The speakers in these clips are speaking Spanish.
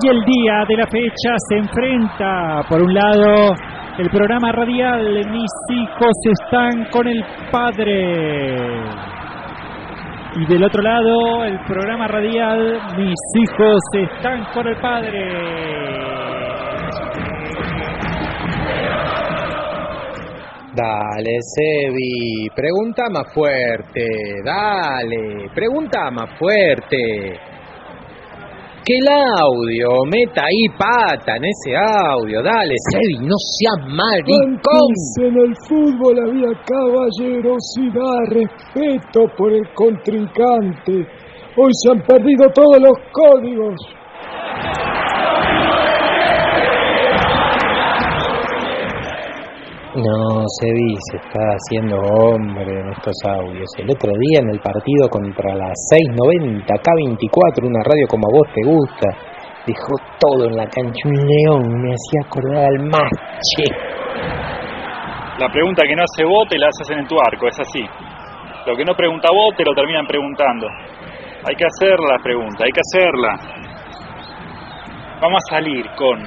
Y el día de la fecha se enfrenta, por un lado, el programa radial Mis hijos están con el padre. Y del otro lado, el programa radial Mis hijos están con el padre. Dale, Sebi, pregunta más fuerte, dale, pregunta más fuerte. Que el audio, meta ahí pata en ese audio, dale, Sebi, no seas maricón. En el fútbol había caballerosidad, respeto por el contrincante. Hoy se han perdido todos los códigos. No, se está haciendo hombre en estos audios. El otro día en el partido contra la 690 K24, una radio como a vos te gusta, dejó todo en la cancha un león, me hacía acordar al mache. La pregunta que no hace vos te la haces en tu arco, es así. Lo que no pregunta vos te lo terminan preguntando. Hay que hacer la pregunta, hay que hacerla. Vamos a salir con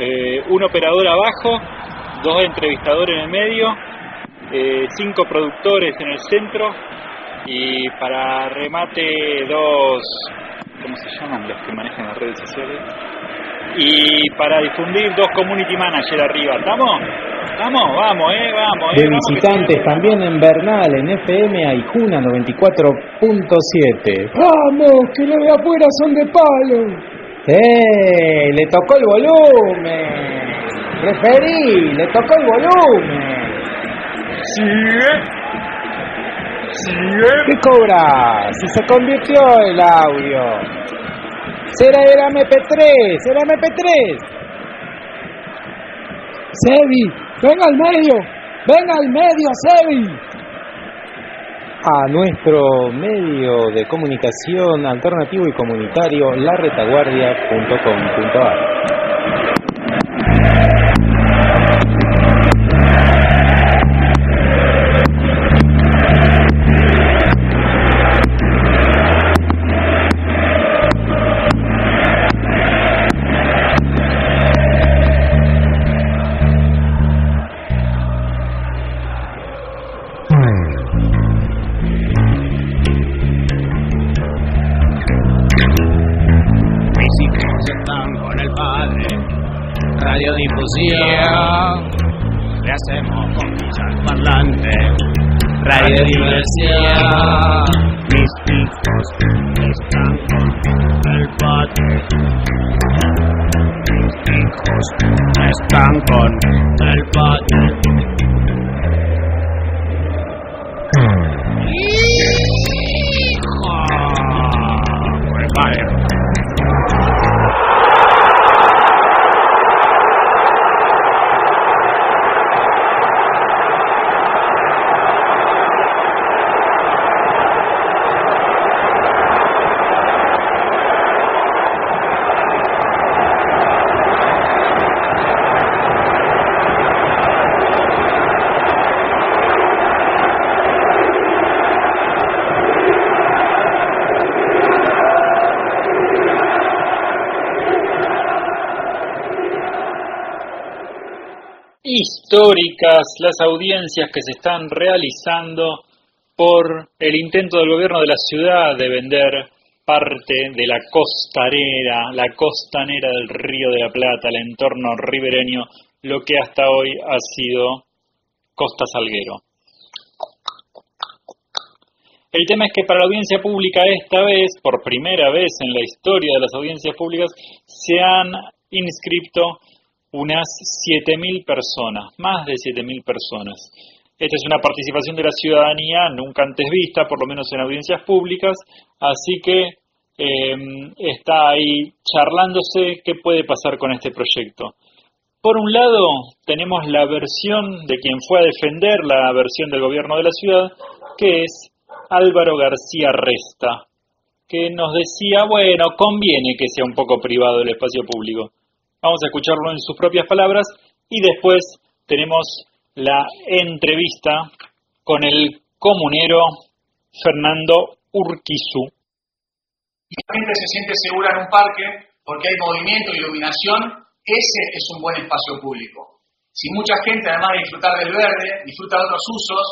eh, un operador abajo dos entrevistadores en el medio, eh, cinco productores en el centro y para remate dos, ¿cómo se llaman los que manejan las redes sociales? Y para difundir dos community managers arriba, ¿estamos? ¿Estamos? Vamos, eh, vamos. Eh, de visitantes también en Bernal, en FM Aijuna 94.7. ¡Vamos! ¡Que los de afuera son de palo! ¡Eh! ¡Le tocó el volumen! Referí, le tocó el volumen. Sigue. Sigue. ¿Qué cobra? Si se convirtió el audio. Será el MP3, será MP3. Sebi, venga al medio, venga al medio, Sebi. A nuestro medio de comunicación alternativo y comunitario, laretaguardia.com.ar. están con el padre. Históricas las audiencias que se están realizando por el intento del gobierno de la ciudad de vender parte de la costanera, la costanera del Río de la Plata, el entorno ribereño, lo que hasta hoy ha sido Costa Salguero. El tema es que para la audiencia pública esta vez, por primera vez en la historia de las audiencias públicas, se han inscrito unas 7.000 personas, más de 7.000 personas. Esta es una participación de la ciudadanía nunca antes vista, por lo menos en audiencias públicas, así que em, está ahí charlándose qué puede pasar con este proyecto. Por un lado, tenemos la versión de quien fue a defender la versión del gobierno de la ciudad, que es Álvaro García Resta, que nos decía, bueno, conviene que sea un poco privado el espacio público. Vamos a escucharlo en sus propias palabras y después tenemos la entrevista con el comunero Fernando Urquizu. La gente se siente segura en un parque porque hay movimiento, iluminación, ese es un buen espacio público. Si mucha gente, además de disfrutar del verde, disfruta de otros usos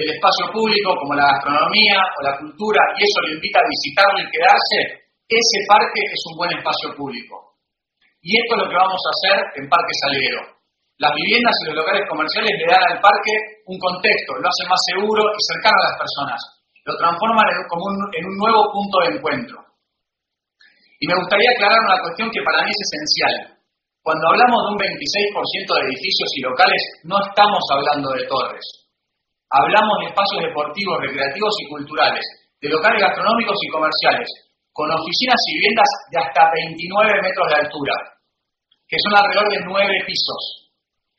del espacio público, como la gastronomía o la cultura, y eso lo invita a visitarlo y quedarse, ese parque es un buen espacio público. Y esto es lo que vamos a hacer en Parque Salguero. Las viviendas y los locales comerciales le dan al parque un contexto, lo hacen más seguro y cercano a las personas. Lo transforman como en un nuevo punto de encuentro. Y me gustaría aclarar una cuestión que para mí es esencial. Cuando hablamos de un 26% de edificios y locales, no estamos hablando de torres. Hablamos de espacios deportivos, recreativos y culturales, de locales gastronómicos y comerciales, con oficinas y viviendas de hasta 29 metros de altura, que son alrededor de 9 pisos,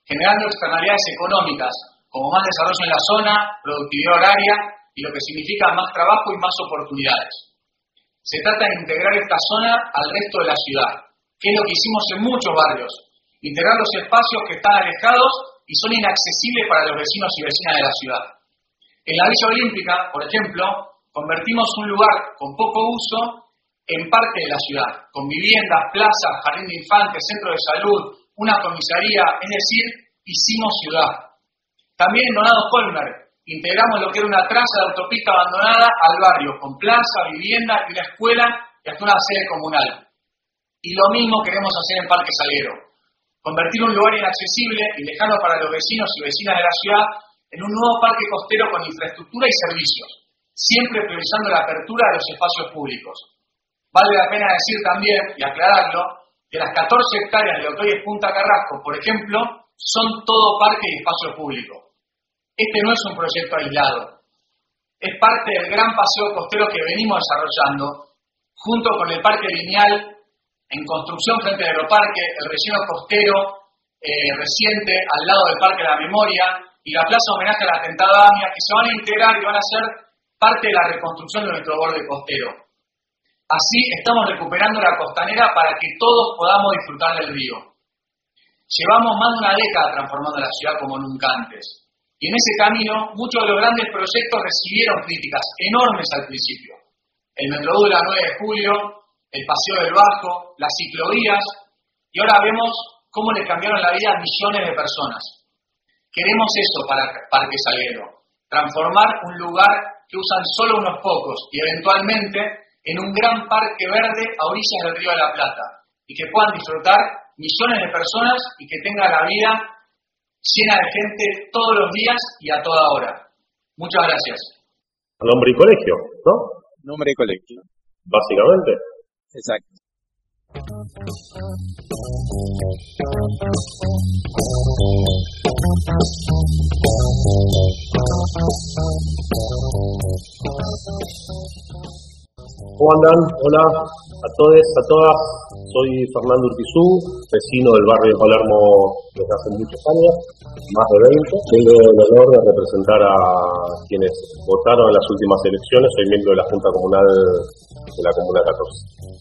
generando externalidades económicas, como más desarrollo en la zona, productividad horaria y lo que significa más trabajo y más oportunidades. Se trata de integrar esta zona al resto de la ciudad, que es lo que hicimos en muchos barrios, integrar los espacios que están alejados y son inaccesibles para los vecinos y vecinas de la ciudad. En la Villa Olímpica, por ejemplo, convertimos un lugar con poco uso en parte de la ciudad, con viviendas, plazas, jardín de infantes, centro de salud, una comisaría, es decir, hicimos ciudad. También en Donado Colmer integramos lo que era una traza de autopista abandonada al barrio, con plaza, vivienda y una escuela y hasta una sede comunal. Y lo mismo queremos hacer en Parque Salguero, convertir un lugar inaccesible y lejano para los vecinos y vecinas de la ciudad en un nuevo parque costero con infraestructura y servicios, siempre priorizando la apertura de los espacios públicos. Vale la pena decir también, y aclararlo, que las 14 hectáreas de lo que es Punta Carrasco, por ejemplo, son todo parque y espacio público. Este no es un proyecto aislado. Es parte del gran paseo costero que venimos desarrollando, junto con el Parque Lineal, en construcción frente al aeroparque, el relleno costero eh, reciente al lado del Parque de la Memoria y la Plaza Homenaje a la Tentada Amia, que se van a integrar y van a ser parte de la reconstrucción de nuestro borde costero. Así estamos recuperando la costanera para que todos podamos disfrutar del río. Llevamos más de una década transformando la ciudad como nunca antes. Y en ese camino, muchos de los grandes proyectos recibieron críticas enormes al principio. El Metrodú de la 9 de julio, el Paseo del Bajo, las ciclovías, y ahora vemos cómo le cambiaron la vida a millones de personas. Queremos eso para Parque Salguero, transformar un lugar que usan solo unos pocos y eventualmente en un gran parque verde a orillas del Río de la Plata y que puedan disfrutar millones de personas y que tenga la vida llena de gente todos los días y a toda hora. Muchas gracias. Nombre y colegio, ¿no? Nombre y colegio. Básicamente. Exacto. ¿Cómo andan? Hola a todos, a todas. Soy Fernando Urtizú, vecino del barrio de Palermo desde hace muchos años, más de 20. Tengo el honor de representar a quienes votaron en las últimas elecciones. Soy miembro de la Junta Comunal de la Comuna 14.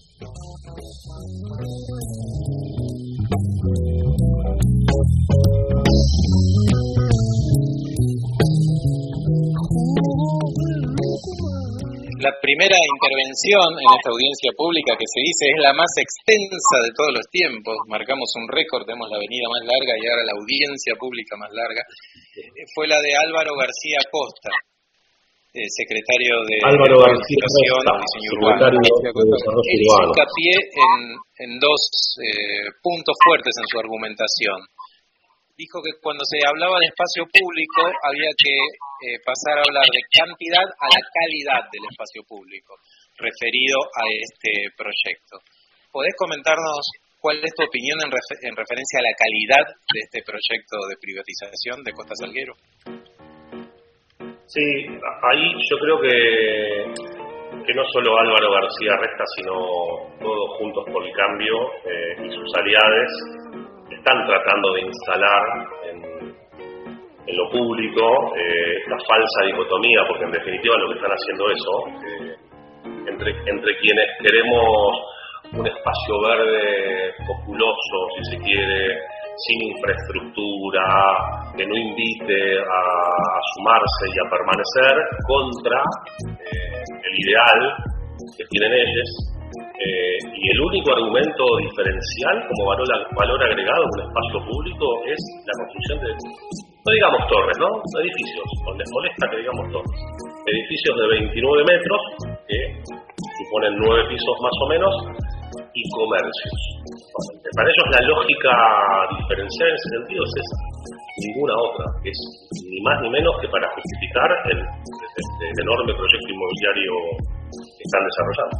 La primera intervención en esta audiencia pública que se dice es la más extensa de todos los tiempos. Marcamos un récord, tenemos la avenida más larga y ahora la audiencia pública más larga. Eh, fue la de Álvaro García Costa, eh, secretario de Álvaro García Planificación Costa, y Diseño secretario Urbano. de Desarrollo Él hizo hincapié en, en dos eh, puntos fuertes en su argumentación. Dijo que cuando se hablaba de espacio público había que eh, pasar a hablar de cantidad a la calidad del espacio público referido a este proyecto. ¿Podés comentarnos cuál es tu opinión en, refer- en referencia a la calidad de este proyecto de privatización de Costa Salguero? Sí, ahí yo creo que, que no solo Álvaro García Resta, sino todos juntos por el cambio eh, y sus aliados están tratando de instalar en, lo público eh, esta falsa dicotomía, porque en definitiva lo que están haciendo es eso, eh, entre, entre quienes queremos un espacio verde populoso, si se quiere, sin infraestructura, que no invite a, a sumarse y a permanecer, contra eh, el ideal que tienen ellos Eh, y el único argumento diferencial como valor, valor agregado en un espacio público es la construcción de, no digamos torres, ¿no? Edificios, donde molesta que digamos torres. Edificios de 29 metros, que suponen 9 pisos más o menos, y comercios. para ellos la lógica diferencial en ese sentido es esa, ninguna otra, es ni más ni menos que para justificar el, enorme proyecto inmobiliario que están desarrollando,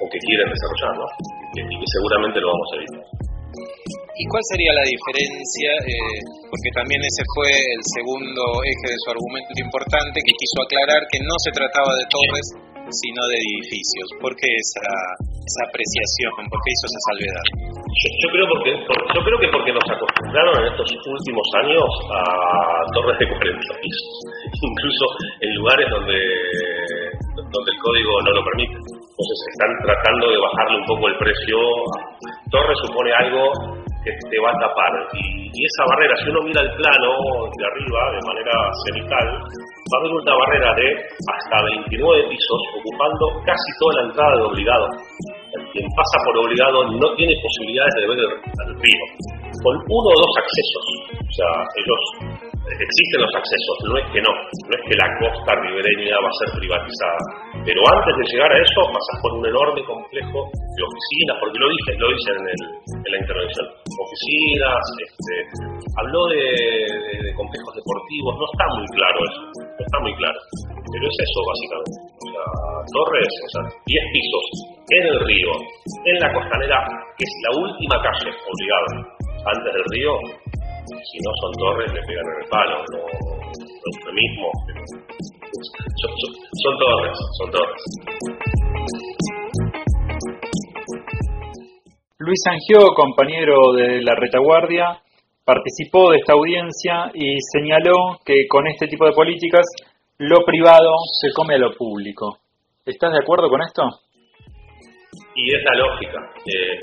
o que quieren desarrollar, ¿no? y, que, seguramente lo vamos a evitar. ¿Y cuál sería la diferencia? Eh, porque también ese fue el segundo eje de su argumento importante, que quiso aclarar que no se trataba de torres, sino de edificios. ¿Por qué esa, esa apreciación? ¿Por qué hizo esa salvedad? Yo, creo porque yo creo que porque nos acostumbraron en estos últimos años a torres de 40 pisos, incluso en lugares donde donde el código no lo permite. Entonces están tratando de bajarle un poco el precio. Torre supone algo que te va a tapar y, y esa barrera, si uno mira el plano de arriba de manera cenital, va a haber una barrera de hasta 29 pisos ocupando casi toda la entrada de obligado. Quien pasa por obligado no tiene posibilidades de ver el, río, con uno o dos accesos. O sea, ellos existen los accesos, no es que no, no es que la costa ribereña va a ser privatizada, pero antes de llegar a eso pasas por un enorme complejo de oficinas, porque lo dije, lo dicen en, en la intervención, oficinas, este, habló de, complejos deportivos, no está muy claro eso, no está muy claro, pero es eso básicamente, o sea, torres, o sea, 10 pisos en el río, en la costanera, que es la última calle obligada antes del río, si no son torres, le pegan en el palo, no, no mismo. Son, son, torres, son torres. Luis Angio, compañero de la retaguardia, participó de esta audiencia y señaló que con este tipo de políticas lo privado se come a lo público. ¿Estás de acuerdo con esto? Y es la lógica. Eh,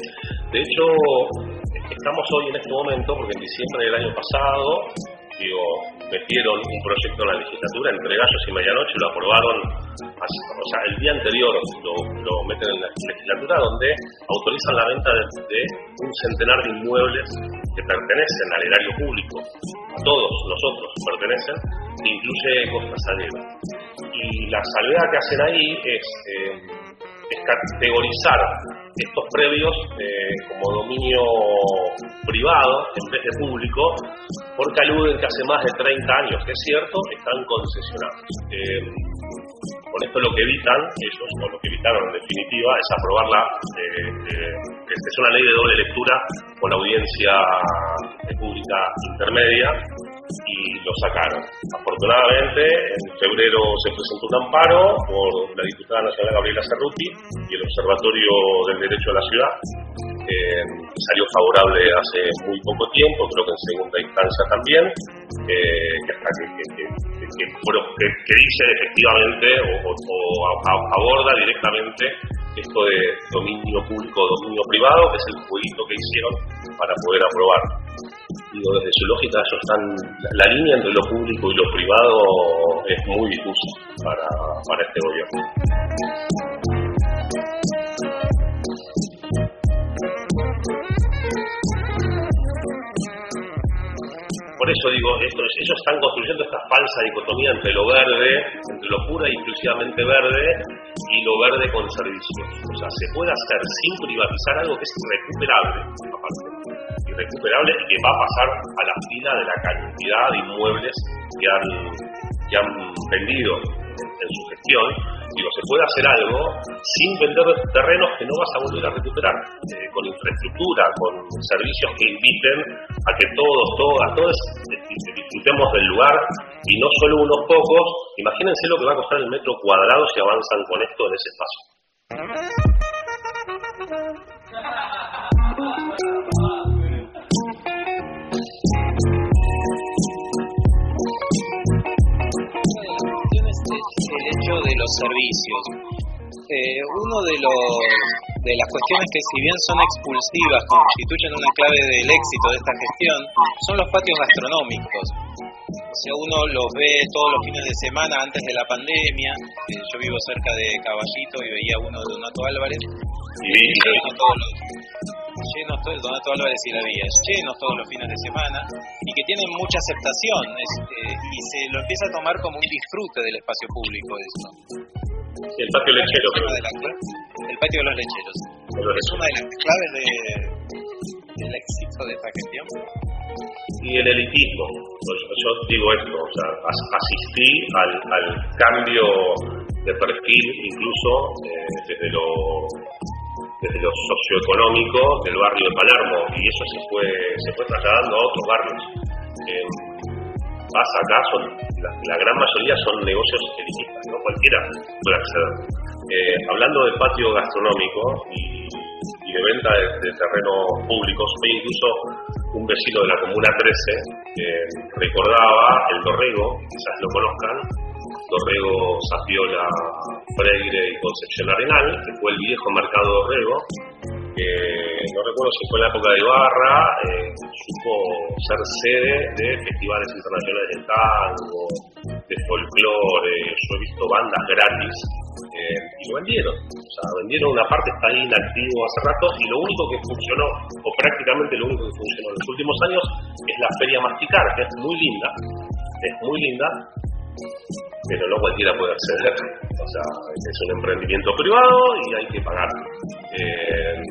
de hecho, estamos hoy en este momento porque en diciembre del año pasado digo, metieron un proyecto en la legislatura entre gallos y medianoche, lo aprobaron, o sea, el día anterior lo, meten en la legislatura donde autorizan la venta de, un centenar de inmuebles que pertenecen al erario público, a todos nosotros pertenecen, incluye Costa Salera. Y la salvedad que hacen ahí es, eh, es categorizar estos previos eh, como dominio privado en vez de público, porque aluden que hace más de 30 años, que es cierto, están concesionados. Eh, con esto lo que evitan ellos, o lo que evitaron en definitiva, es aprobarla, eh, es una ley de doble lectura con audiencia pública intermedia, y lo sacaron. Afortunadamente, en febrero se presentó un amparo por la diputada nacional Gabriela Cerruti y el Observatorio del Derecho a la Ciudad. Eh, salió favorable hace muy poco tiempo, creo que en segunda instancia también, que, que, dice efectivamente o, aborda directamente esto de dominio público dominio privado, que es el jueguito que hicieron para poder aprobar digo, desde su lógica ellos están, la, línea entre lo público y lo privado es muy difusa para, para este gobierno. Por eso digo, ellos están construyendo esta falsa dicotomía entre lo verde, entre lo pura y exclusivamente verde, y lo verde con servicios. O sea, se puede hacer sin privatizar algo que es irrecuperable, aparte recuperable y que va a pasar a la fila de la cantidad de inmuebles que han, que han vendido en, su gestión. Digo, se puede hacer algo sin vender terrenos que no vas a volver a recuperar, eh, con infraestructura, con servicios que inviten a que todos, todas, todos disfrutemos del lugar y no solo unos pocos. Imagínense lo que va a costar el metro cuadrado si avanzan con esto en ese espacio. los servicios. Eh, uno de los de las cuestiones que si bien son expulsivas constituyen una clave del éxito de esta gestión son los patios gastronómicos. O sea, uno los ve todos los fines de semana antes de la pandemia. Eh, yo vivo cerca de Caballito y veía uno de Donato Álvarez. Y todos los, llenos todos, Donato Álvarez y la Vía, llenos todos los fines de semana y que tienen mucha aceptación es, eh, y se lo empieza a tomar como un disfrute del espacio público eso. El patio lechero, el patio de los lecheros. Es una de las claves de, del éxito de esta gestión. Y el elitismo. Yo, yo digo esto, o sea, as- asistí al, al cambio de perfil incluso eh, desde lo desde lo socioeconómico del barrio de Palermo y eso se fue se fue trasladando a otros barrios. Eh, vas acá, son, la, la gran mayoría son negocios elitistas, no cualquiera puede acceder. Eh, hablando de patio gastronómico y, y de venta de, de terrenos públicos, hoy incluso un vecino de la Comuna 13 eh, recordaba el Dorrego, quizás lo conozcan, Dorrego, Zapiola, Freire y Concepción Arenal, que fue el viejo mercado Dorrego, que no recuerdo si fue en la época de Ibarra, eh, supo ser sede de festivales internacionales de tango, de folclore, yo he visto bandas gratis eh, y lo vendieron. O sea, vendieron una parte, está ahí inactivo hace rato y lo único que funcionó, o prácticamente lo único que funcionó en los últimos años, es la Feria Masticar, que es muy linda, es muy linda, pero no cualquiera puede acceder. O sea, es un emprendimiento privado y hay que pagar. Eh,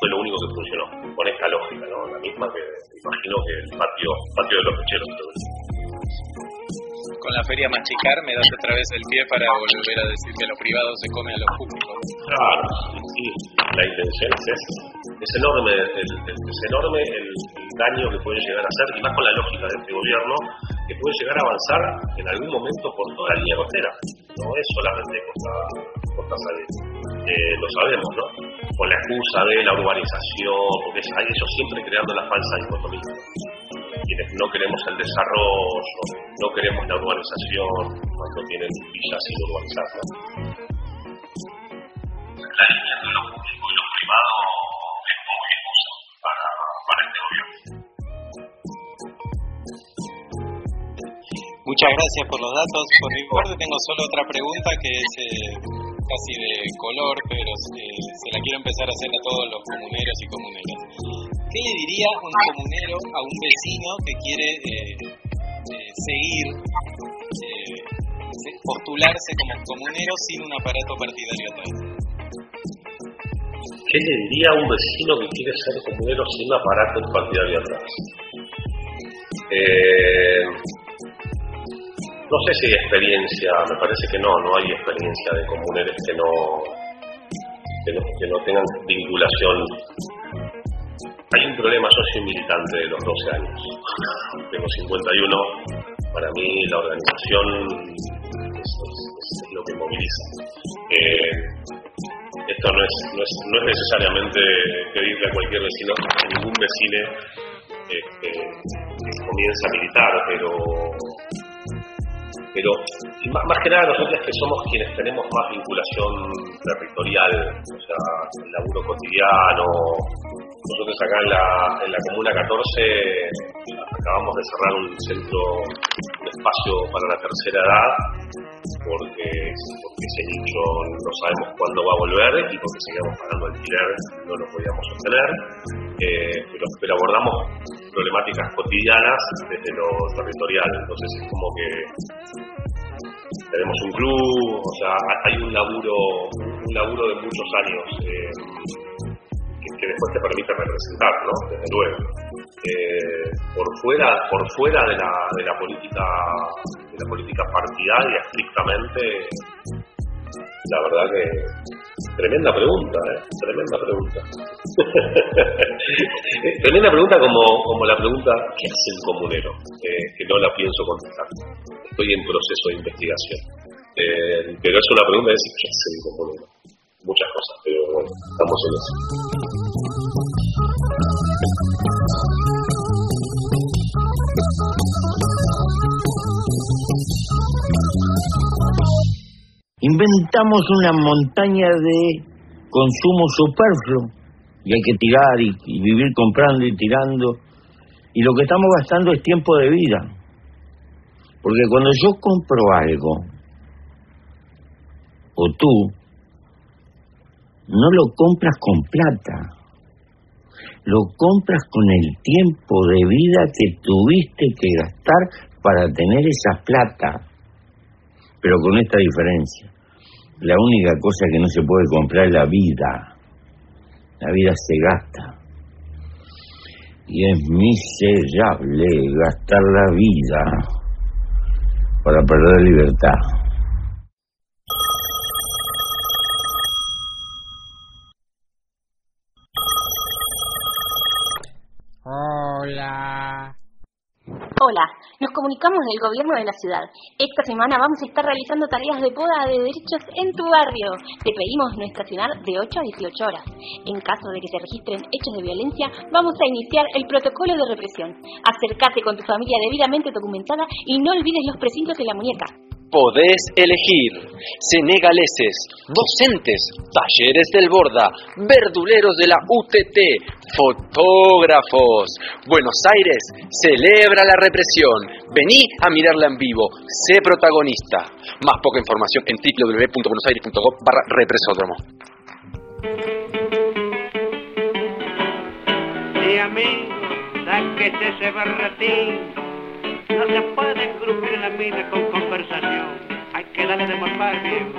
fue lo único que funcionó, con esta lógica, ¿no? La misma que imagino que el patio, patio de los lecheros. Con la feria Machicar me das otra vez el pie para volver a decir que lo privado se come a lo público. Claro, sí, la intención es. Es enorme, el, el- es enorme el, daño que puede llegar a hacer, y más con la lógica de este gobierno, que puede llegar a avanzar en algún momento por toda la línea costera. No es solamente Costa, costa. Eh, lo sabemos, ¿no? Con la excusa de la urbanización, porque hay ellos siempre creando la falsa dicotomía. Quienes no queremos el desarrollo, no queremos la urbanización, cuando tienen villas sin urbanizar, ¿no? la línea entre lo Muchas gracias por los datos. Por mi parte tengo solo otra pregunta que es eh, casi de color, pero se la quiero empezar a hacer a todos los comuneros y comuneras. ¿Qué le diría un comunero a un vecino que quiere eh, eh, seguir, eh, se- postularse como comunero sin un aparato partidario atrás? ¿Qué le diría a un vecino que quiere ser comunero sin un aparato partidario atrás? Eh, no sé si hay experiencia, me parece que no, no hay experiencia de comuneros que no, que no, que no tengan vinculación. Hay un problema, yo soy militante de los 12 años, tengo 51, para mí la organización es, lo que moviliza. Eh, esto no es, no es, no es necesariamente pedirle a cualquier vecino, ningún vecino este, que comience a militar, pero pero más que nada nosotros que somos quienes tenemos más vinculación territorial, o sea, el laburo cotidiano. Nosotros acá en la, en la Comuna 14 acabamos de cerrar un centro, un espacio para la tercera edad, porque, porque ese nicho no sabemos cuándo va a volver y porque seguíamos pagando alquiler, no lo podíamos sostener. Eh, pero, pero abordamos problemáticas cotidianas desde lo territorial, entonces es como que tenemos un club, o sea, hay un laburo, un laburo de muchos años eh, que, después te permite representar, ¿no? Desde luego. Eh, por fuera, por fuera de la, de la política, política partidaria estrictamente, la verdad que tremenda pregunta, ¿eh? Tremenda pregunta. Tremenda pregunta como, como la pregunta ¿qué hace el comunero? Eh, que no la pienso contestar. Estoy en proceso de investigación. Eh, pero es una pregunta de decir ¿qué hace el comunero? Muchas cosas, pero bueno, estamos en eso. Inventamos una montaña de consumo superfluo y hay que tirar y, y vivir comprando y tirando. Y lo que estamos gastando es tiempo de vida. Porque cuando yo compro algo, o tú, no lo compras con plata, lo compras con el tiempo de vida que tuviste que gastar para tener esa plata, pero con esta diferencia. La única cosa que no se puede comprar es la vida. La vida se gasta. Y es miserable gastar la vida para perder libertad. Hola, nos comunicamos del gobierno de la ciudad. Esta semana vamos a estar realizando tareas de poda de derechos en tu barrio. Te pedimos no estacionar de 8 a 18 horas. En caso de que se registren hechos de violencia, vamos a iniciar el protocolo de represión. Acércate con tu familia debidamente documentada y no olvides los precintos de la muñeca. Podés elegir senegaleses, docentes, talleres del Borda, verduleros de la UTT, fotógrafos. Buenos Aires celebra la represión. Vení a mirarla en vivo. Sé protagonista. Más poca información en www.buenosaires.gov barra represódromo. No se puede engrupir la mina con conversación. Hay que darle de morfar bien.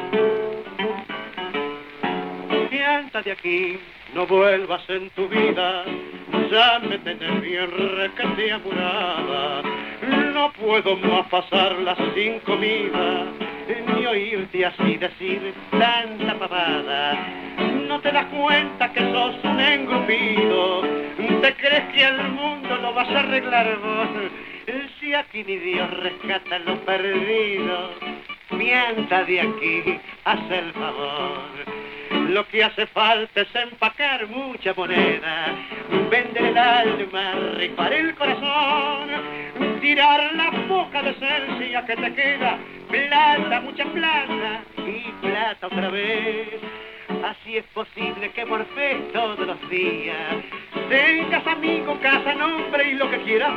Piensa de aquí, no vuelvas en tu vida. Ya me tenés bien recatea murada. No puedo más pasarla sin comida. Ni oírte así decir tanta pavada. No te das cuenta que sos un engrupido. Te crees que al mundo lo vas a arreglar vos. Si aquí ni Dios rescata lo perdido, mienta de aquí, haz el favor. Lo que hace falta es empacar mucha moneda, vender el alma, rifar el corazón, tirar la poca decencia que te queda, plata, mucha plata y plata otra vez. Así es posible que morfes todos los días, tengas amigo, casa, nombre y lo que quieras.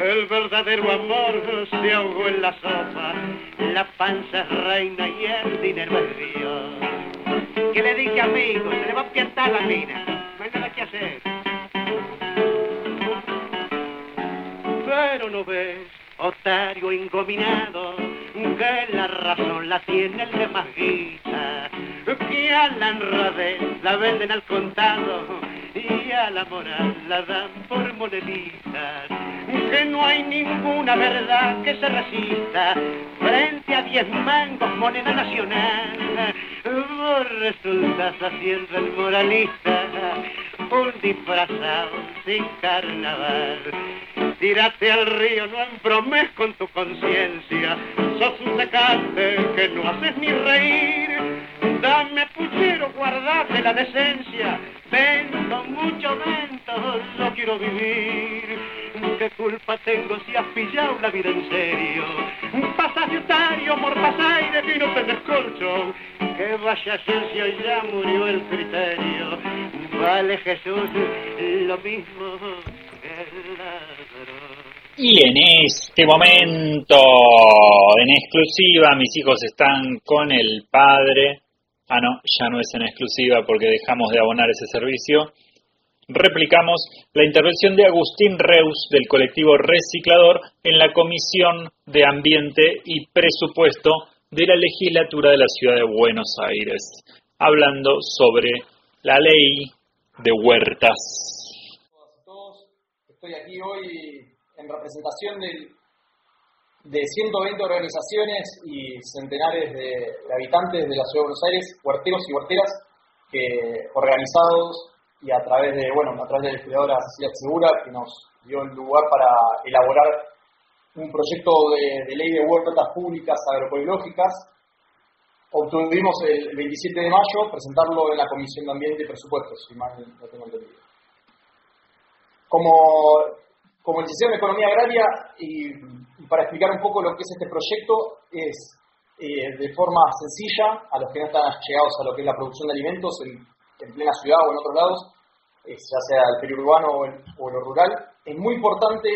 El verdadero amor se ahogó en la sopa, la panza es reina y el dinero es Dios. Se le va a piantar la mina, no hay nada que hacer. Pero no ves, otario ingominado, que la razón la tiene el de más guita, que a la honradez la venden al contado y a la moral la dan por moneditas, que no hay ninguna verdad que se resista frente a diez mangos moneda nacional. Resultas haciendo el moralista, un disfrazado sin carnaval. Tírate al río, no embromes con tu conciencia, sos un secante que no haces ni reír. Dame puchero, guardate la decencia, vento, mucho vento, no quiero vivir. ¿Qué culpa tengo si has pillado la vida en serio? Pasas de otario, mortas aire y no tenés colchón. Que vaya sucio, ya murió el criterio. Vale Jesús, lo mismo que el ladrón. Y en este momento, en exclusiva, mis hijos están con el padre. Ah, no, ya no es en exclusiva porque dejamos de abonar ese servicio. Replicamos la intervención de Agustín Reus del colectivo Reciclador en la Comisión de Ambiente y Presupuesto de la Legislatura de la Ciudad de Buenos Aires, hablando sobre la ley de huertas. Estoy aquí hoy en representación del- de 120 organizaciones y centenares de, de habitantes de la Ciudad de Buenos Aires, huerteros y huerteras, que organizados y a través de, bueno, a través de la legisladora Cecilia Segura, que nos dio el lugar para elaborar un proyecto de, de ley de huertas públicas agroecológicas. Obtuvimos el 27 de mayo presentarlo en la Comisión de Ambiente y Presupuestos, si mal no tengo entendido. Como, como licenciado en Economía Agraria, y, para explicar un poco lo que es este proyecto, es eh, de forma sencilla, a los que no están llegados a lo que es la producción de alimentos en, en plena ciudad o en otros lados, ya sea el periurbano o, el- o lo rural, es muy importante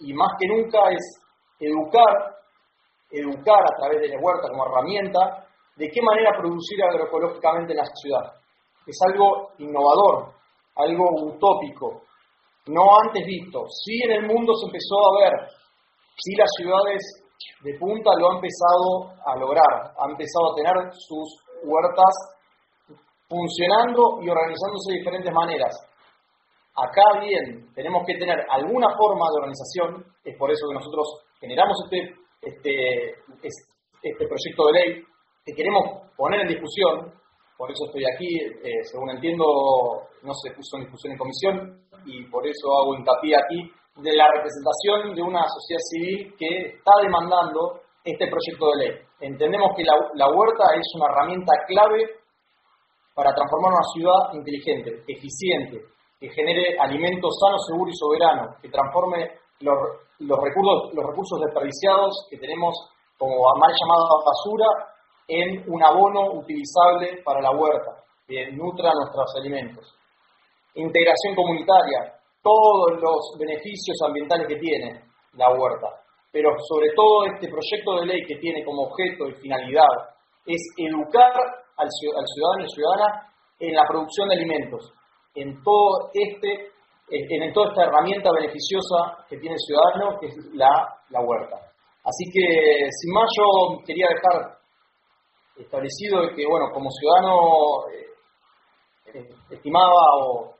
y más que nunca es educar, educar a través de la huerta como herramienta, de qué manera producir agroecológicamente en la ciudad. Es algo innovador, algo utópico, no antes visto. Sí en el mundo se empezó a ver, sí las ciudades de punta lo han empezado a lograr, han empezado a tener sus huertas funcionando y organizándose de diferentes maneras. Acá bien, tenemos que tener alguna forma de organización, es por eso que nosotros generamos este, este, este proyecto de ley, que queremos poner en discusión, por eso estoy aquí, eh, según entiendo, no se puso en discusión en comisión y por eso hago hincapié aquí de la representación de una sociedad civil que está demandando este proyecto de ley. Entendemos que la, la huerta es una herramienta clave para transformar una ciudad inteligente, eficiente, que genere alimentos sanos, seguros y soberanos, que transforme los, los, recursos, los recursos desperdiciados que tenemos como mal llamada basura en un abono utilizable para la huerta, que nutra nuestros alimentos. Integración comunitaria, todos los beneficios ambientales que tiene la huerta, pero sobre todo este proyecto de ley que tiene como objeto y finalidad es educar al ciudadano y ciudadana en la producción de alimentos, en todo este en, toda esta herramienta beneficiosa que tiene el ciudadano, que es la, la huerta. Así que, sin más, yo quería dejar establecido que, bueno, como ciudadano eh, eh, estimaba o,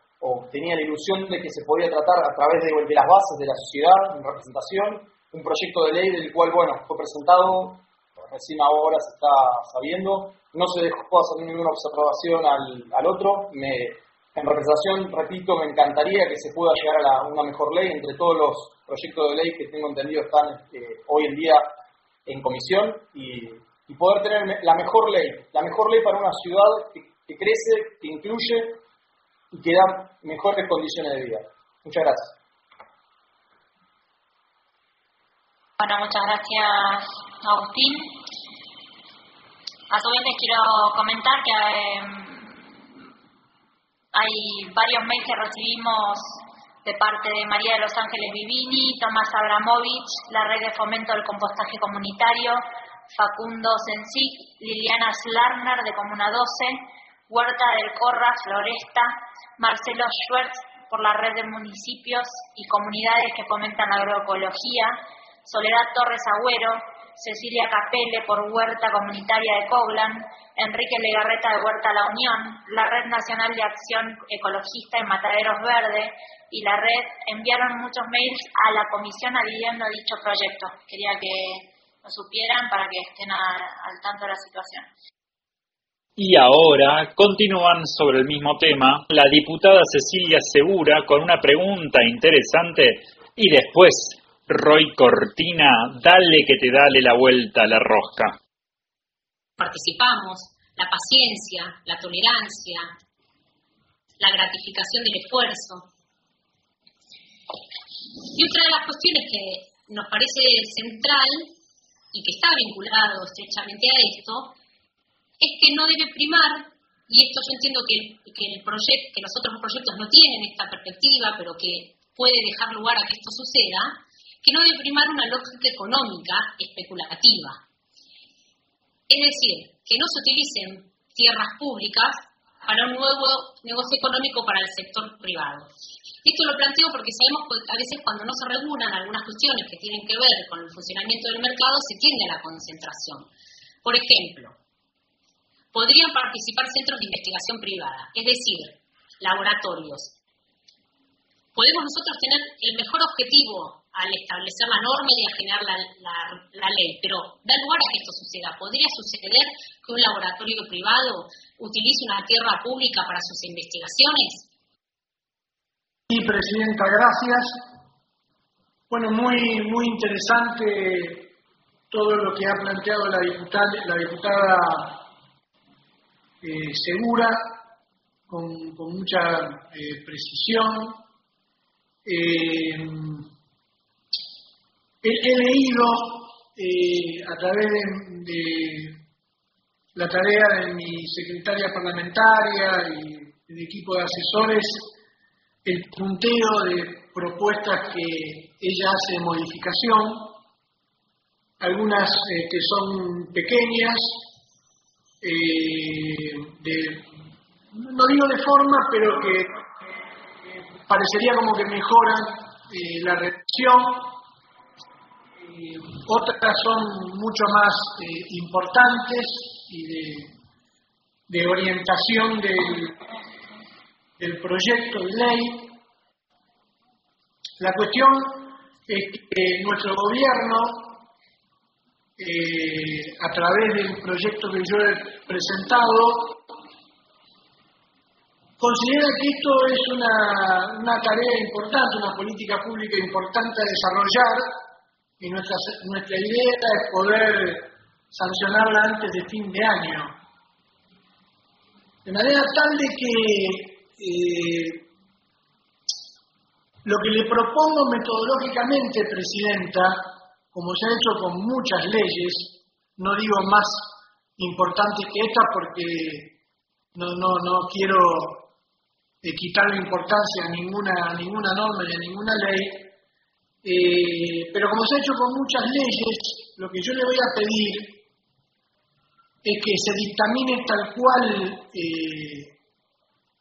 tenía la ilusión de que se podía tratar a través de, las bases de la sociedad, en representación, un proyecto de ley del cual, bueno, fue presentado, recién ahora se está sabiendo, no se dejó hacer ninguna observación al, al otro, me, en representación, repito, me encantaría que se pueda llegar a, una mejor ley entre todos los proyectos de ley que tengo entendido están eh, hoy en día en comisión y poder tener la mejor ley, la mejor ley para una ciudad que, crece, que incluye y que da mejores condiciones de vida. Muchas gracias. Bueno, muchas gracias, Agustín. A su vez les quiero comentar que em, hay varios mails que recibimos de parte de María de los Ángeles Vivini, Tomás Abramovich, la red de fomento del compostaje comunitario, Facundo Sensi, Liliana Slarner de Comuna 12, Huerta del Corra, Floresta, Marcelo Schwertz por la red de municipios y comunidades que fomentan la agroecología, Soledad Torres Agüero, Cecilia Capelle por Huerta Comunitaria de Coglan, Enrique Legarreta de Huerta La Unión, la Red Nacional de Acción Ecologista en Mataderos Verde y la red enviaron muchos mails a la comisión adhiriendo dicho proyecto. Quería que supieran para que estén al tanto de la situación. Y ahora continúan sobre el mismo tema la diputada Cecilia Segura con una pregunta interesante y después Roy Cortina, dale que te dale la vuelta a la rosca. Participamos, la paciencia, la tolerancia, la gratificación del esfuerzo. Y otra de las cuestiones que nos parece central y que está vinculado estrechamente a esto, es que no debe primar, y esto yo entiendo que, que, el proyecto, que los otros proyectos no tienen esta perspectiva, pero que puede dejar lugar a que esto suceda, que no debe primar una lógica económica especulativa. Es decir, que no se utilicen tierras públicas para un nuevo negocio económico para el sector privado. Esto lo planteo porque sabemos que a veces cuando no se regulan algunas cuestiones que tienen que ver con el funcionamiento del mercado, se tiende a la concentración. Por ejemplo, podrían participar centros de investigación privada, es decir, laboratorios. Podemos nosotros tener el mejor objetivo al establecer la norma y a generar la, ley, pero da lugar a que esto suceda. ¿Podría suceder que un laboratorio privado utilice una tierra pública para sus investigaciones? Sí, Presidenta, gracias. Bueno, muy, muy interesante todo lo que ha planteado la diputada, la diputada eh, Segura, con, mucha eh, precisión. Eh, he, leído a través de, la tarea de mi secretaria parlamentaria y del equipo de asesores el punteo de propuestas que ella hace de modificación algunas eh, que son pequeñas, eh, de, no digo de forma, pero que parecería como que mejoran eh, la reacción. otras son mucho más importantes y de, orientación del, del proyecto de ley. La cuestión es que nuestro gobierno, eh, a través del proyecto que yo he presentado, considera que esto es una, una tarea importante, una política pública importante a desarrollar y nuestra, nuestra idea es poder sancionarla antes de fin de año. De manera tal de que eh, lo que le propongo metodológicamente, Presidenta, como se ha hecho con muchas leyes, no digo más importantes que esta porque no, no, no quiero eh, quitarle importancia a ninguna, ninguna norma ni a ninguna ley, eh, pero como se ha hecho con muchas leyes, lo que yo le voy a pedir es que se dictamine tal cual eh,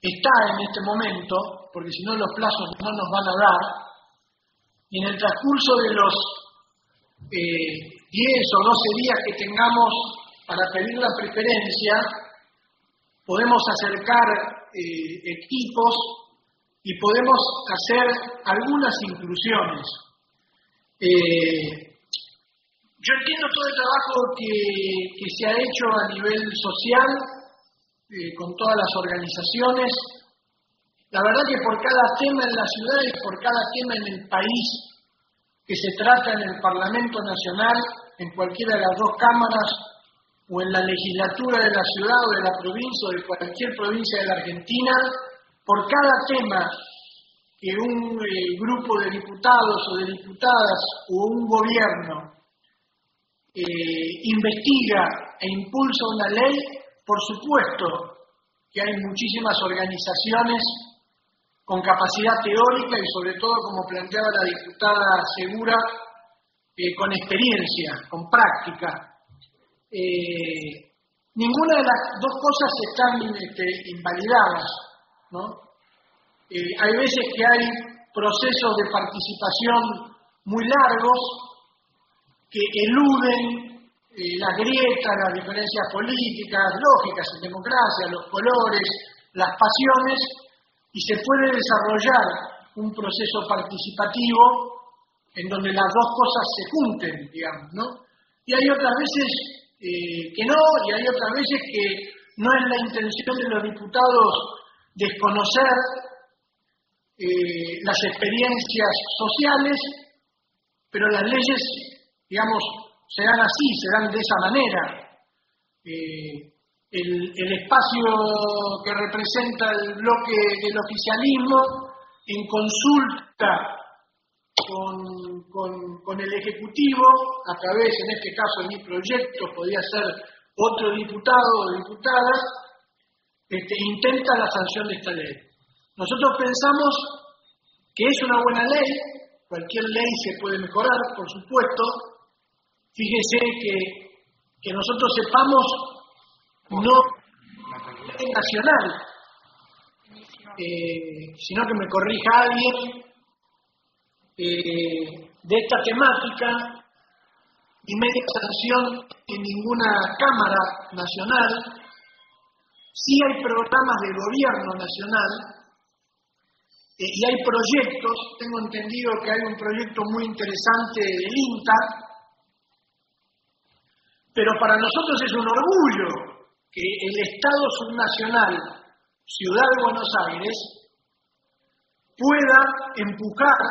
está en este momento, porque si no los plazos no nos van a dar, y en el transcurso de los eh, 10 o 12 días que tengamos para pedir la preferencia, podemos acercar eh, equipos y podemos hacer algunas inclusiones. Eh, yo entiendo todo el trabajo que, se ha hecho a nivel social, eh, con todas las organizaciones. La verdad que por cada tema en la ciudad y por cada tema en el país que se trata en el Parlamento Nacional, en cualquiera de las dos cámaras, o en la legislatura de la ciudad o de la provincia o de cualquier provincia de la Argentina, por cada tema que un eh, grupo de diputados o de diputadas o un gobierno eh, investiga e impulsa una ley, por supuesto que hay muchísimas organizaciones con capacidad teórica y sobre todo, como planteaba la diputada Segura, eh, con experiencia, con práctica. Ninguna de las dos cosas están este, invalidadas. Hay veces que hay procesos de participación muy largos que eluden eh, las grietas, las diferencias políticas, lógicas en democracia, los colores, las pasiones, y se puede desarrollar un proceso participativo en donde las dos cosas se junten, digamos, ¿no? Y hay otras veces eh, que no, y hay otras veces que no es la intención de los diputados desconocer eh, las experiencias sociales, pero las leyes digamos, se dan así, se dan de esa manera. Eh, el, espacio que representa el bloque del oficialismo en consulta con, el Ejecutivo, a través, en este caso, de mi proyecto, podría ser otro diputado o diputada, este, intenta la sanción de esta ley. Nosotros pensamos que es una buena ley, cualquier ley se puede mejorar, por supuesto, Fíjese que, nosotros sepamos no nacional, eh, sino que me corrija alguien eh, de esta temática y media sanción en ninguna Cámara Nacional. Sí hay programas de gobierno nacional y hay proyectos, tengo entendido que hay un proyecto muy interesante del INTA, pero para nosotros es un orgullo que el Estado subnacional, Ciudad de Buenos Aires, pueda empujar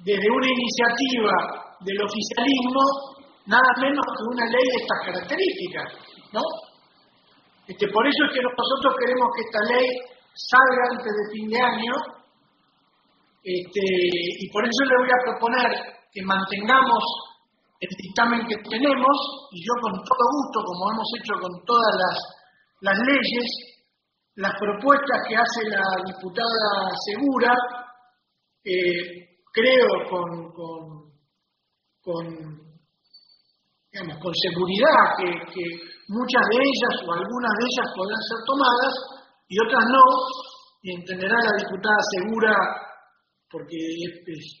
desde una iniciativa del oficialismo nada menos que una ley de estas características, ¿no? Este, por eso es que nosotros queremos que esta ley salga antes de fin de año, este, y por eso le voy a proponer que mantengamos el dictamen que tenemos, y yo con todo gusto, como hemos hecho con todas las, leyes, las propuestas que hace la diputada Segura, eh, creo con, con, con seguridad que, que muchas de ellas o algunas de ellas podrán ser tomadas y otras no, y entenderá la diputada Segura, porque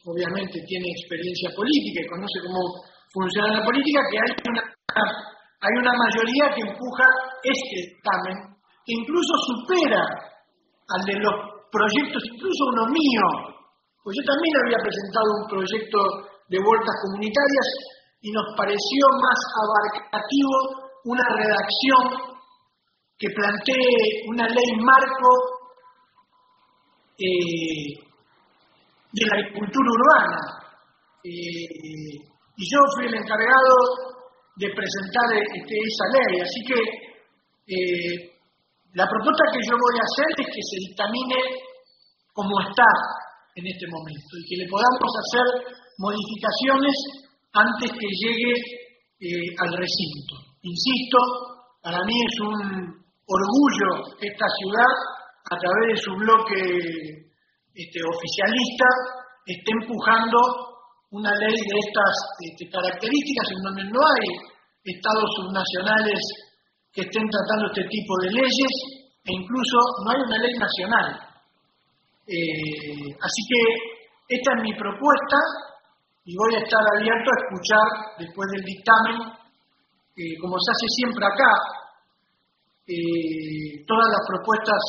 obviamente tiene experiencia política y conoce cómo funciona la política, que hay una, hay una mayoría que empuja este dictamen, que incluso supera al de los proyectos, incluso uno mío, pues yo también había presentado un proyecto de vueltas comunitarias y nos pareció más abarcativo una redacción que plantee una ley marco eh, de la agricultura urbana. Eh, y yo fui el encargado de presentar este, esa ley. Así que eh, la propuesta que yo voy a hacer es que se dictamine como está en este momento y que le podamos hacer modificaciones antes que llegue eh, al recinto. Insisto, para mí es un orgullo esta ciudad, a través de su bloque este, oficialista, esté empujando una ley de estas este, características en donde no hay estados subnacionales que estén tratando este tipo de leyes e incluso no hay una ley nacional. Eh, así que esta es mi propuesta y voy a estar abierto a escuchar después del dictamen, eh, como se hace siempre acá, eh, todas las propuestas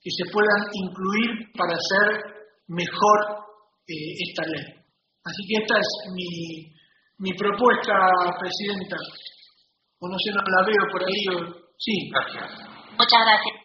que se puedan incluir para hacer mejor eh, esta ley. Así que esta es mi, mi propuesta, Presidenta. O no sé, no la veo por ahí. o- Sí. Gracias. Muchas gracias.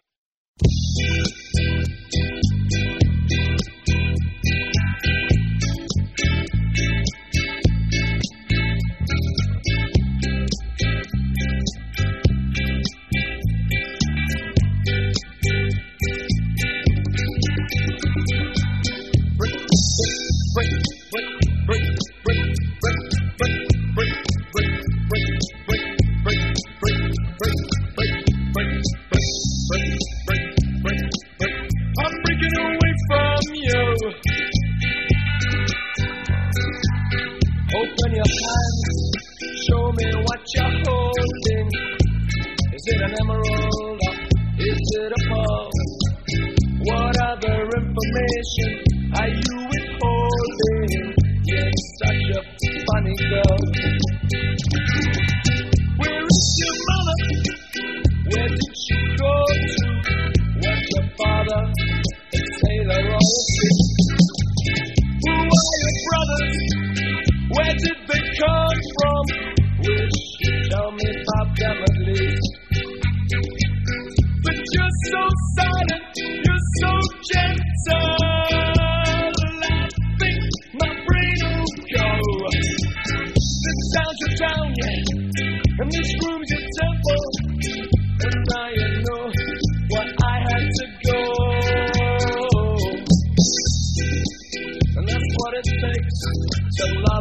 And this room's your temple. And now you know what I had to go. And that's what it takes to love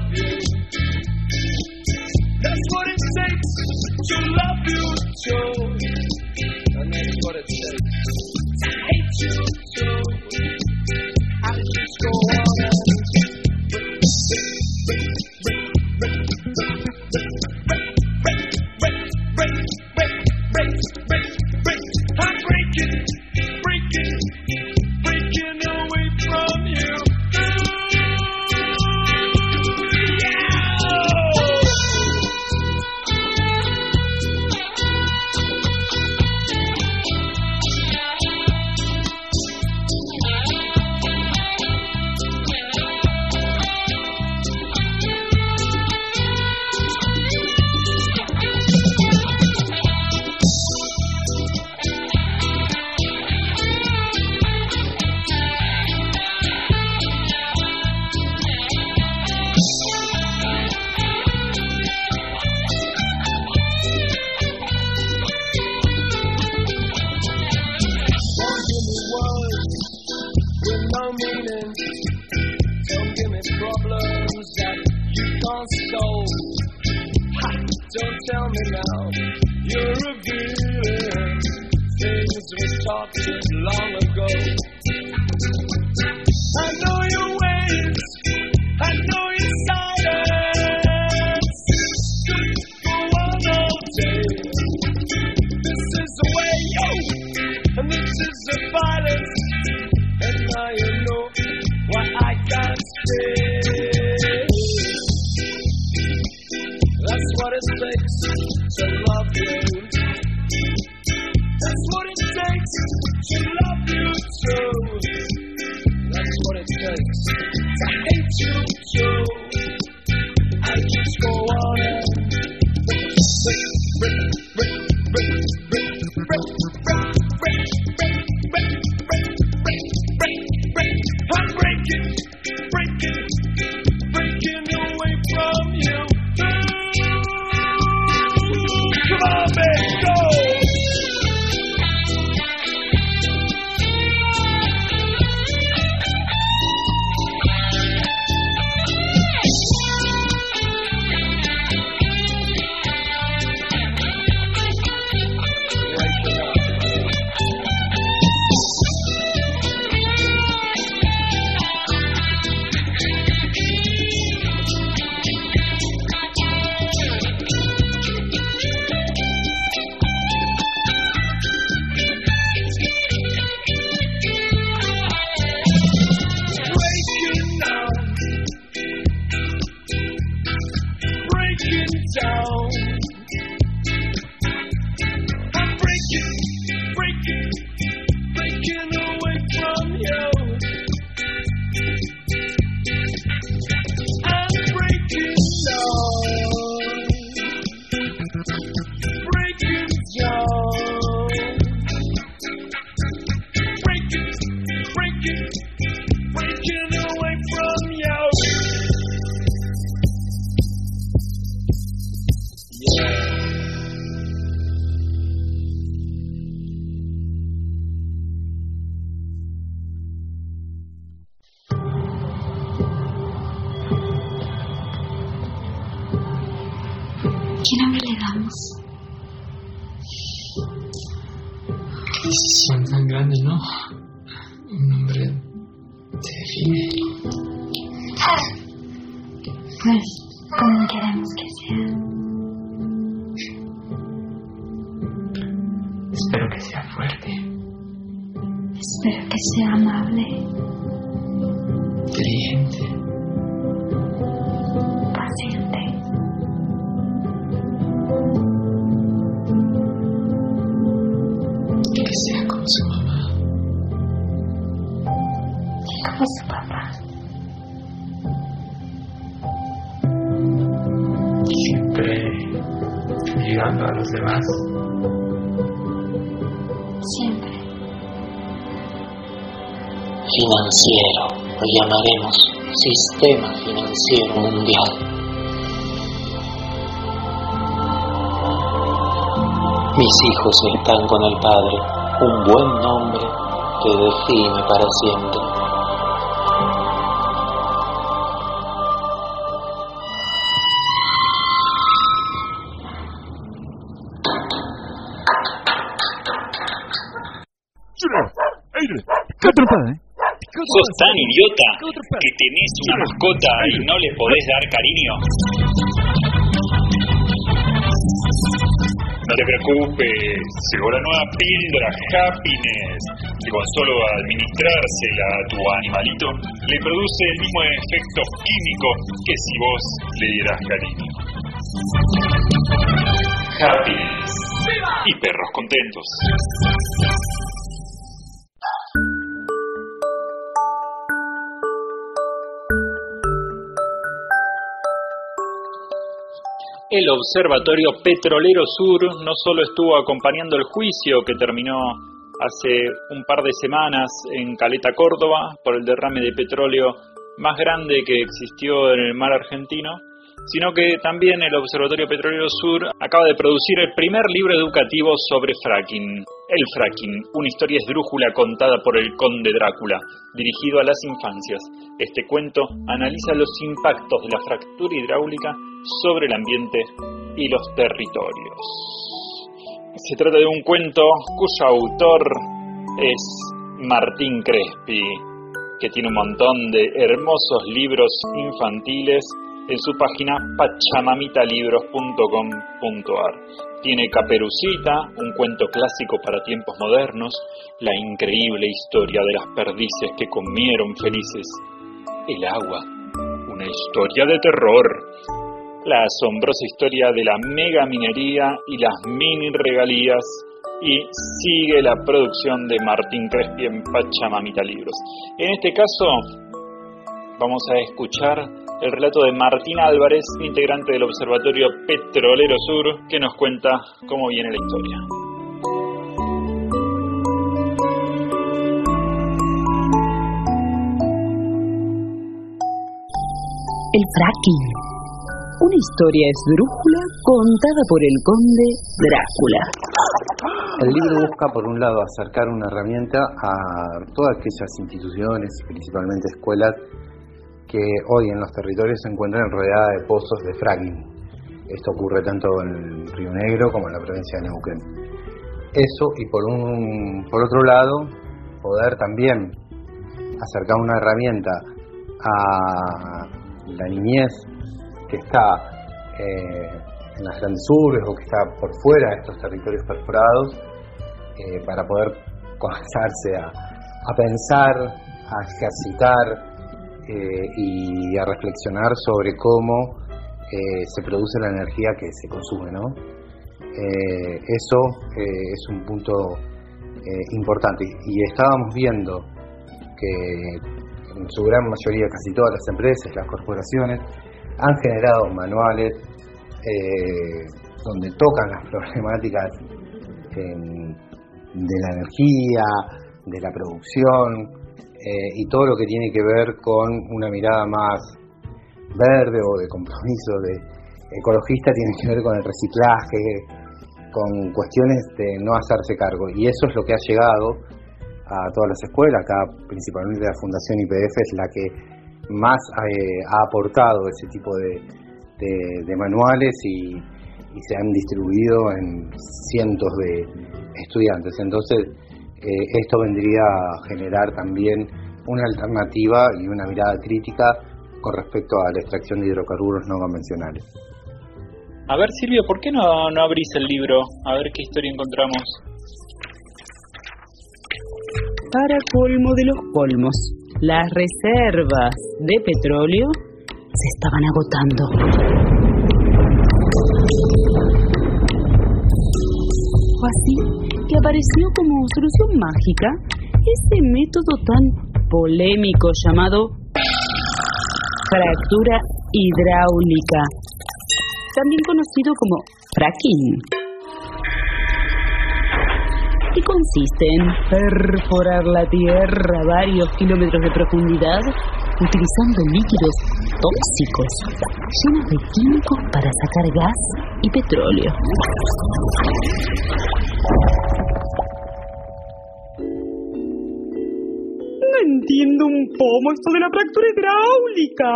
Sistema Financiero Mundial. Mis hijos están con el Padre, un buen nombre que define para siempre. ¿Sos tan idiota que tenés una mascota y no le podés dar cariño? No te preocupes, llegó la nueva píldora Happiness, que con solo administrársela a tu animalito, le produce el mismo efecto químico que si vos le dieras cariño. Happiness. Y perros contentos. El Observatorio Petrolero Sur no solo estuvo acompañando el juicio que terminó hace un par de semanas en Caleta, Córdoba, por el derrame de petróleo más grande que existió en el mar argentino, sino que también el Observatorio Petrolero Sur acaba de producir el primer libro educativo sobre fracking. El fracking, una historia esdrújula contada por el conde Drácula, dirigido a las infancias. Este cuento analiza los impactos de la fractura hidráulica sobre el ambiente y los territorios. Se trata de un cuento cuyo autor es Martín Crespi, que tiene un montón de hermosos libros infantiles en su página pachamamitalibros.com.ar. Tiene Caperucita, un cuento clásico para tiempos modernos, la increíble historia de las perdices que comieron felices. El agua, una historia de terror. La asombrosa historia de la mega minería y las mini regalías. Y sigue la producción de Martín Crespi en Pachamamita Libros. En este caso, vamos a escuchar el relato de Martín Álvarez, integrante del Observatorio Petrolero Sur, que nos cuenta cómo viene la historia. El fracking. Una historia esdrújula contada por el conde Drácula. El libro busca, por un lado, acercar una herramienta a todas aquellas instituciones, principalmente escuelas, que hoy en los territorios se encuentran rodeadas de pozos de fracking. Esto ocurre tanto en Río Negro como en la provincia de Neuquén. Eso, y por, un, por otro lado, poder también acercar una herramienta a la niñez que está eh, en las grandes o que está por fuera de estos territorios perforados eh, para poder comenzarse a, a pensar, a ejercitar eh, y a reflexionar sobre cómo eh, se produce la energía que se consume, ¿no? Eh, eso es un punto importante y estábamos viendo que en su gran mayoría, casi todas las empresas, las corporaciones, han generado manuales donde tocan las problemáticas de la energía, de la producción eh, y todo lo que tiene que ver con una mirada más verde o de compromiso de ecologista tiene que ver con el reciclaje, con cuestiones de no hacerse cargo. Y eso es lo que ha llegado a todas las escuelas, acá principalmente la Fundación IPF es la que más eh, ha aportado ese tipo de, de- manuales y, y se han distribuido en cientos de estudiantes. Entonces, eh, esto vendría a generar también una alternativa y una mirada crítica con respecto a la extracción de hidrocarburos no convencionales. A ver, Silvio, ¿por qué no, no abrís el libro? A ver qué historia encontramos. Para colmo de los colmos, las reservas de petróleo se estaban agotando. Fue así que apareció como solución mágica ese método tan polémico llamado fractura hidráulica, también conocido como fracking y consiste en perforar la tierra a varios kilómetros de profundidad utilizando líquidos tóxicos llenos de químicos para sacar gas y petróleo. No entiendo un pomo esto de la fractura hidráulica.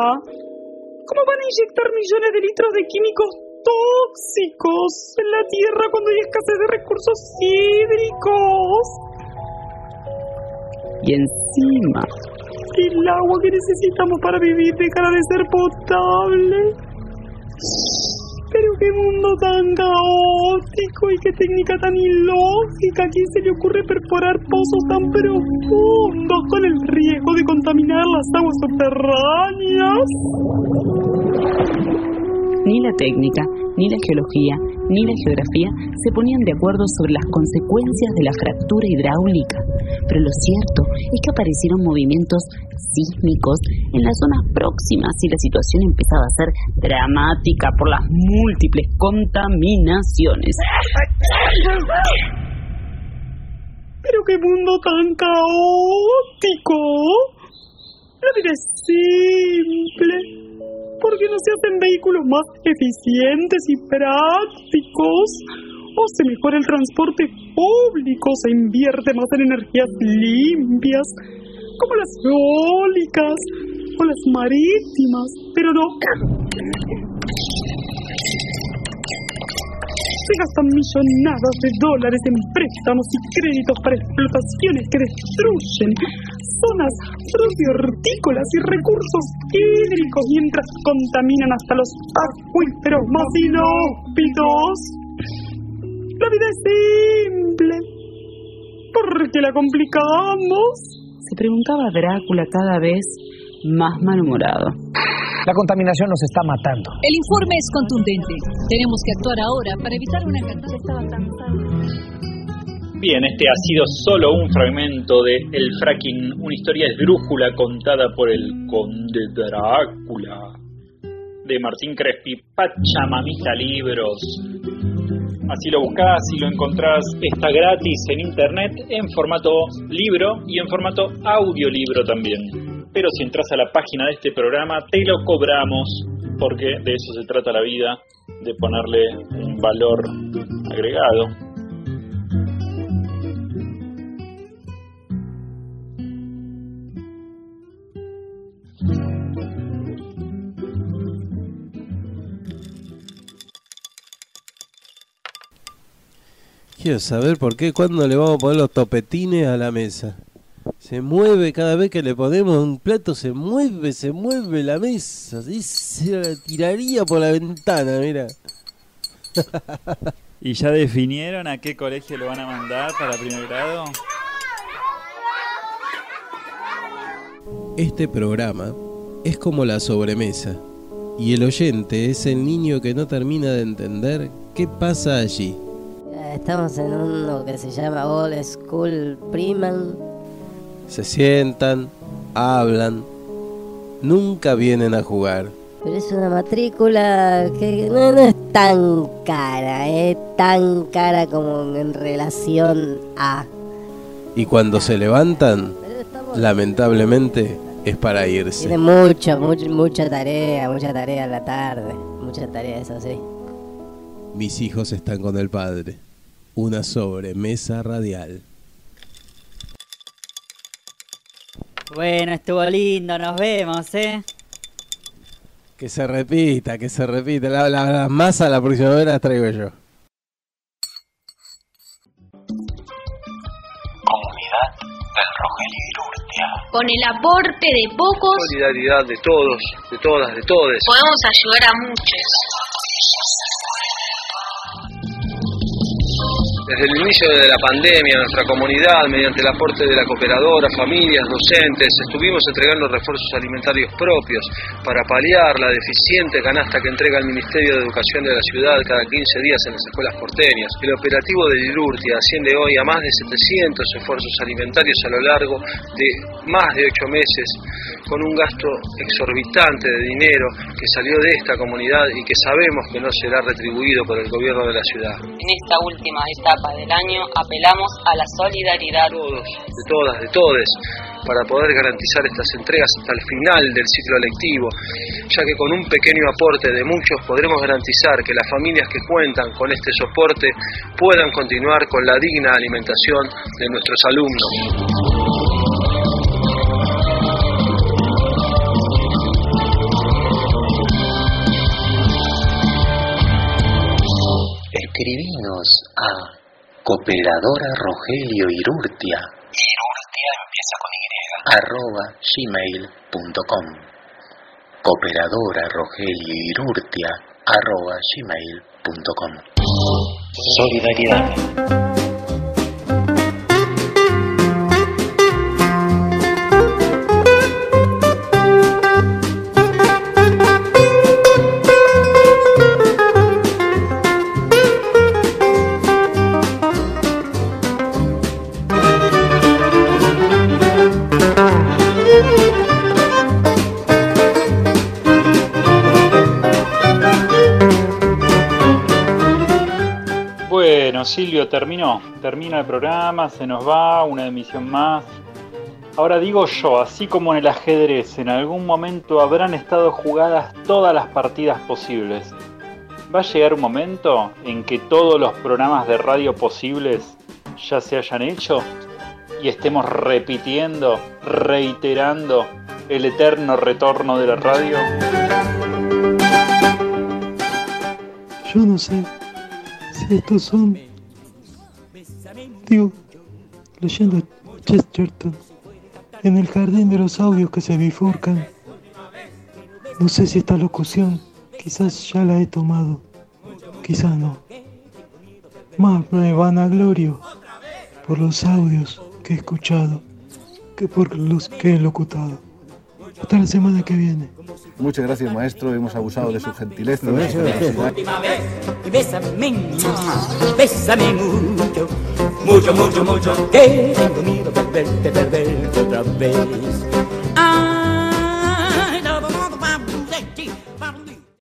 ¿Cómo van a inyectar millones de litros de químicos tóxicos en la tierra cuando hay escasez de recursos hídricos? Y encima, el agua que necesitamos para vivir dejará de ser potable. Pero qué mundo tan caótico y qué técnica tan ilógica. ¿A quién se le ocurre perforar pozos tan profundos con el riesgo de contaminar las aguas subterráneas? Ni la técnica, ni la geología, ni la geografía se ponían de acuerdo sobre las consecuencias de la fractura hidráulica, pero lo cierto es que aparecieron movimientos sísmicos en las zonas próximas y la situación empezaba a ser dramática por las múltiples contaminaciones. Pero qué mundo tan caótico. La vida es simple. ¿Por qué no se hacen vehículos más eficientes y prácticos? ¿O se mejora el transporte público? ¿Se invierte más en energías limpias? Como las eólicas o las marítimas. Pero no. Se gastan millonadas de dólares en préstamos y créditos para explotaciones que destruyen zonas hortícolas y recursos hídricos mientras contaminan hasta los acuíferos más inhóspitos. La vida es simple. ¿Por qué la complicamos? Se preguntaba Drácula cada vez más malhumorado. La contaminación nos está matando. El informe es contundente. Tenemos que actuar ahora para evitar una catástrofe. Bien, este ha sido solo un fragmento de El Fracking, una historia esdrújula contada por el conde Drácula. de Martín Crespi, Pachamamita Libros. Así lo buscás y lo encontrás, está gratis en internet en formato libro y en formato audiolibro también. Pero si entras a la página de este programa, te lo cobramos, porque de eso se trata la vida, de ponerle un valor agregado. Quiero saber por qué, cuándo le vamos a poner los topetines a la mesa. Se mueve cada vez que le ponemos un plato, se mueve, se mueve la mesa. Sí, se la tiraría por la ventana, mira. ¿Y ya definieron a qué colegio lo van a mandar para primer grado? Este programa es como la sobremesa. Y el oyente es el niño que no termina de entender qué pasa allí. Estamos en uno que se llama Old School Priman. Se sientan, hablan, nunca vienen a jugar. Pero es una matrícula que no, no es tan cara, es tan cara como en relación a... Y cuando se levantan, lamentablemente es para irse. Tiene mucho, mucho, mucha tarea, mucha tarea en la tarde, mucha tarea, eso sí. Mis hijos están con el padre. Una sobremesa radial. Bueno, estuvo lindo, nos vemos, ¿eh? Que se repita, que se repita. La, la, la masa la próxima vez las traigo yo. Comunidad del Rogelio Irurtia. Con el aporte de pocos Solidaridad de todos, de todas, de todes. podemos ayudar a muchos. Desde el inicio de la pandemia, nuestra comunidad, mediante el aporte de la cooperadora, familias, docentes, estuvimos entregando refuerzos alimentarios propios para paliar la deficiente canasta que entrega el Ministerio de Educación de la ciudad cada 15 días en las escuelas porteñas. El operativo de Dilurtia asciende hoy a más de 700 esfuerzos alimentarios a lo largo de más de 8 meses, con un gasto exorbitante de dinero que salió de esta comunidad y que sabemos que no será retribuido por el gobierno de la ciudad. En esta última etapa del año apelamos a la solidaridad de todas, de todes, para poder garantizar estas entregas hasta el final del ciclo lectivo, ya que con un pequeño aporte de muchos podremos garantizar que las familias que cuentan con este soporte puedan continuar con la digna alimentación de nuestros alumnos. Escribinos a Cooperadora Rogelio Irurtia. Irurtia empieza con Y. arroba gmail.com. Cooperadora Rogelio Irurtia arroba gmail.com. Solidaridad. Terminó. Termina el programa, se nos va, una emisión más. Ahora digo yo, así como en el ajedrez, en algún momento habrán estado jugadas todas las partidas posibles. Va a llegar un momento en que todos los programas de radio posibles ya se hayan hecho y estemos repitiendo, reiterando el eterno retorno de la radio. Yo no sé si estos son. Leyendo Chesterton en el jardín de los audios que se bifurcan. No sé si esta locución quizás ya la he tomado, quizás no. Más me vanaglorio por los audios que he escuchado que por los que he locutado. Hasta la semana que viene. Muchas gracias, maestro. Hemos abusado de su gentileza. De su última vez y bésame, bésame mucho, mucho, mucho, mucho, que tengo miedo de perderte, perderte otra vez.